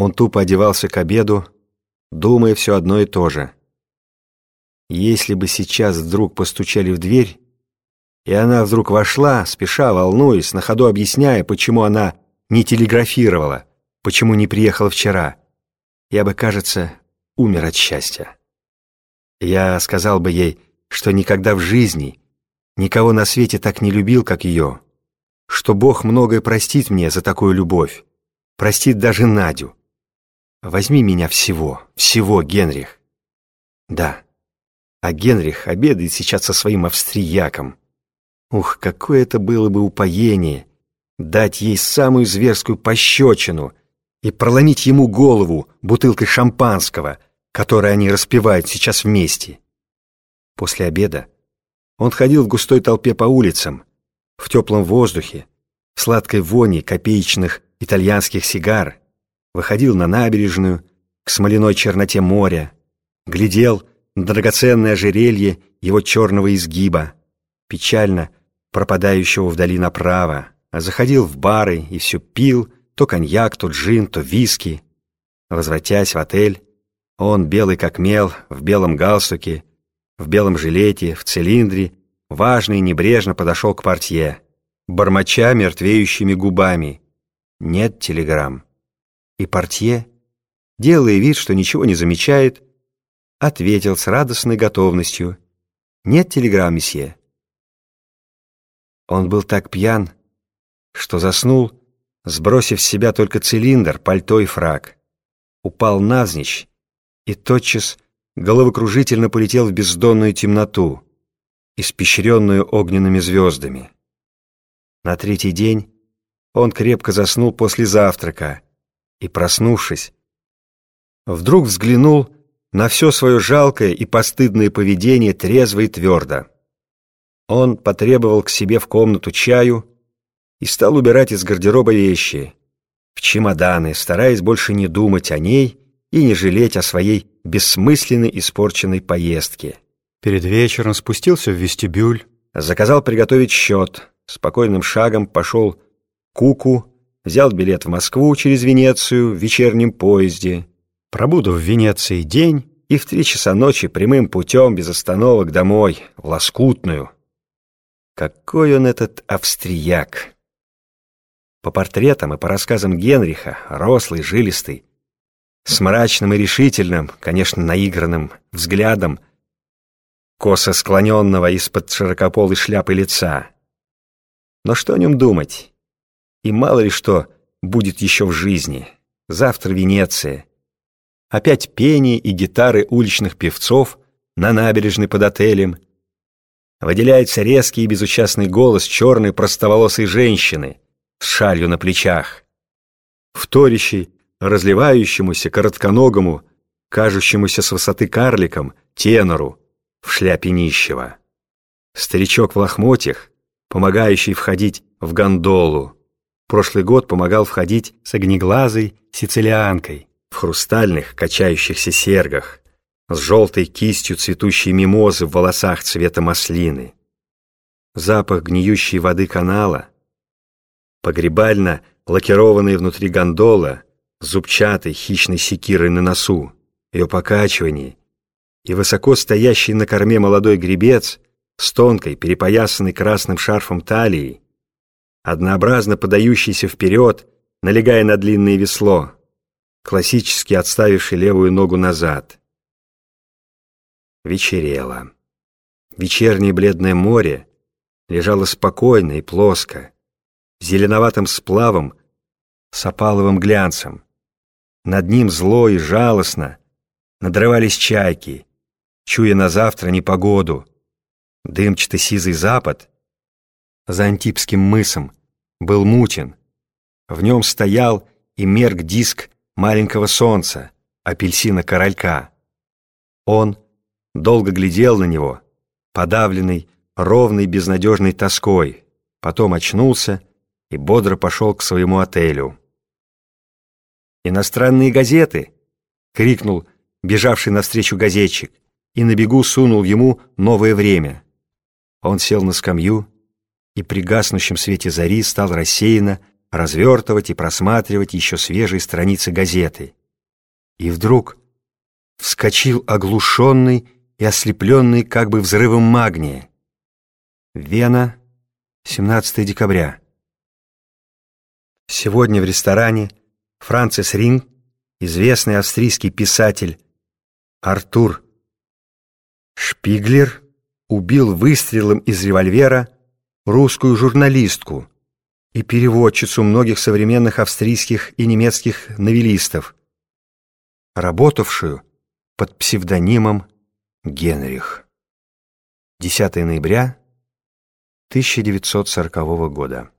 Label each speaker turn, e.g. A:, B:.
A: Он тупо одевался к обеду, думая все одно и то же. Если бы сейчас вдруг постучали в дверь, и она вдруг вошла, спеша, волнуясь, на ходу объясняя, почему она не телеграфировала, почему не приехала вчера, я бы, кажется, умер от счастья. Я сказал бы ей, что никогда в жизни никого на свете так не любил, как ее, что Бог многое простит мне за такую любовь, простит даже Надю. Возьми меня всего, всего, Генрих. Да, а Генрих обедает сейчас со своим австрияком. Ух, какое это было бы упоение дать ей самую зверскую пощечину и проломить ему голову бутылкой шампанского, которое они распивают сейчас вместе. После обеда он ходил в густой толпе по улицам, в теплом воздухе, в сладкой вони копеечных итальянских сигар, выходил на набережную, к смоляной черноте моря, глядел на драгоценное ожерелье его черного изгиба, печально пропадающего вдали направо, а заходил в бары и все пил, то коньяк, то джин, то виски. Возвратясь в отель, он, белый как мел, в белом галстуке, в белом жилете, в цилиндре, важно и небрежно подошел к портье, бормоча мертвеющими губами. Нет телеграмм. И портье, делая вид, что ничего не замечает, ответил с радостной готовностью. «Нет телеграмм, месье». Он был так пьян, что заснул, сбросив с себя только цилиндр, пальто и фраг. Упал навзничь и тотчас головокружительно полетел в бездонную темноту, испещренную огненными звездами. На третий день он крепко заснул после завтрака и, проснувшись, вдруг взглянул на все свое жалкое и постыдное поведение трезво и твердо. Он потребовал к себе в комнату чаю и стал убирать из гардероба вещи, в чемоданы, стараясь больше не думать о ней и не жалеть о своей бессмысленной испорченной поездке. Перед вечером спустился в вестибюль, заказал приготовить счет, спокойным шагом пошел к Куку, взял билет в Москву через Венецию в вечернем поезде, пробуду в Венеции день и в три часа ночи прямым путем без остановок домой, в Лоскутную. Какой он этот австрияк! По портретам и по рассказам Генриха, рослый, жилистый, с мрачным и решительным, конечно, наигранным взглядом, косо склоненного из-под широкополой шляпы лица. Но что о нем думать? И мало ли что будет еще в жизни. Завтра Венеция. Опять пение и гитары уличных певцов на набережной под отелем. Выделяется резкий и безучастный голос черной простоволосой женщины с шалью на плечах. Вторящий, разливающемуся коротконогому, кажущемуся с высоты карликом, тенору в шляпе нищего. Старичок в лохмотьях, помогающий входить в гондолу, Прошлый год помогал входить с огнеглазой сицилианкой в хрустальных качающихся сергах, с желтой кистью цветущей мимозы в волосах цвета маслины. Запах гниющей воды канала, погребально лакированная внутри гондола, зубчатой хищной секирой на носу, ее покачивание и высоко стоящий на корме молодой гребец с тонкой, перепоясанной красным шарфом талией, однообразно подающийся вперед, налегая на длинное весло, классически отставивший левую ногу назад. Вечерело. Вечернее бледное море лежало спокойно и плоско, зеленоватым сплавом с опаловым глянцем. Над ним зло и жалостно надрывались чайки, чуя на завтра непогоду. Дымчатый сизый запад за Антипским мысом, был мутен. В нем стоял и мерк диск маленького солнца, апельсина-королька. Он долго глядел на него, подавленный ровной безнадежной тоской, потом очнулся и бодро пошел к своему отелю. «Иностранные газеты!» — крикнул бежавший навстречу газетчик и на бегу сунул ему новое время. Он сел на скамью и при гаснущем свете зари стал рассеянно развертывать и просматривать еще свежие страницы газеты. И вдруг вскочил оглушенный и ослепленный как бы взрывом магния. Вена, 17 декабря. Сегодня в ресторане Францис Ринг, известный австрийский писатель Артур Шпиглер, убил выстрелом из револьвера русскую журналистку и переводчицу многих современных австрийских и немецких новеллистов, работавшую под псевдонимом Генрих. 10 ноября 1940 года.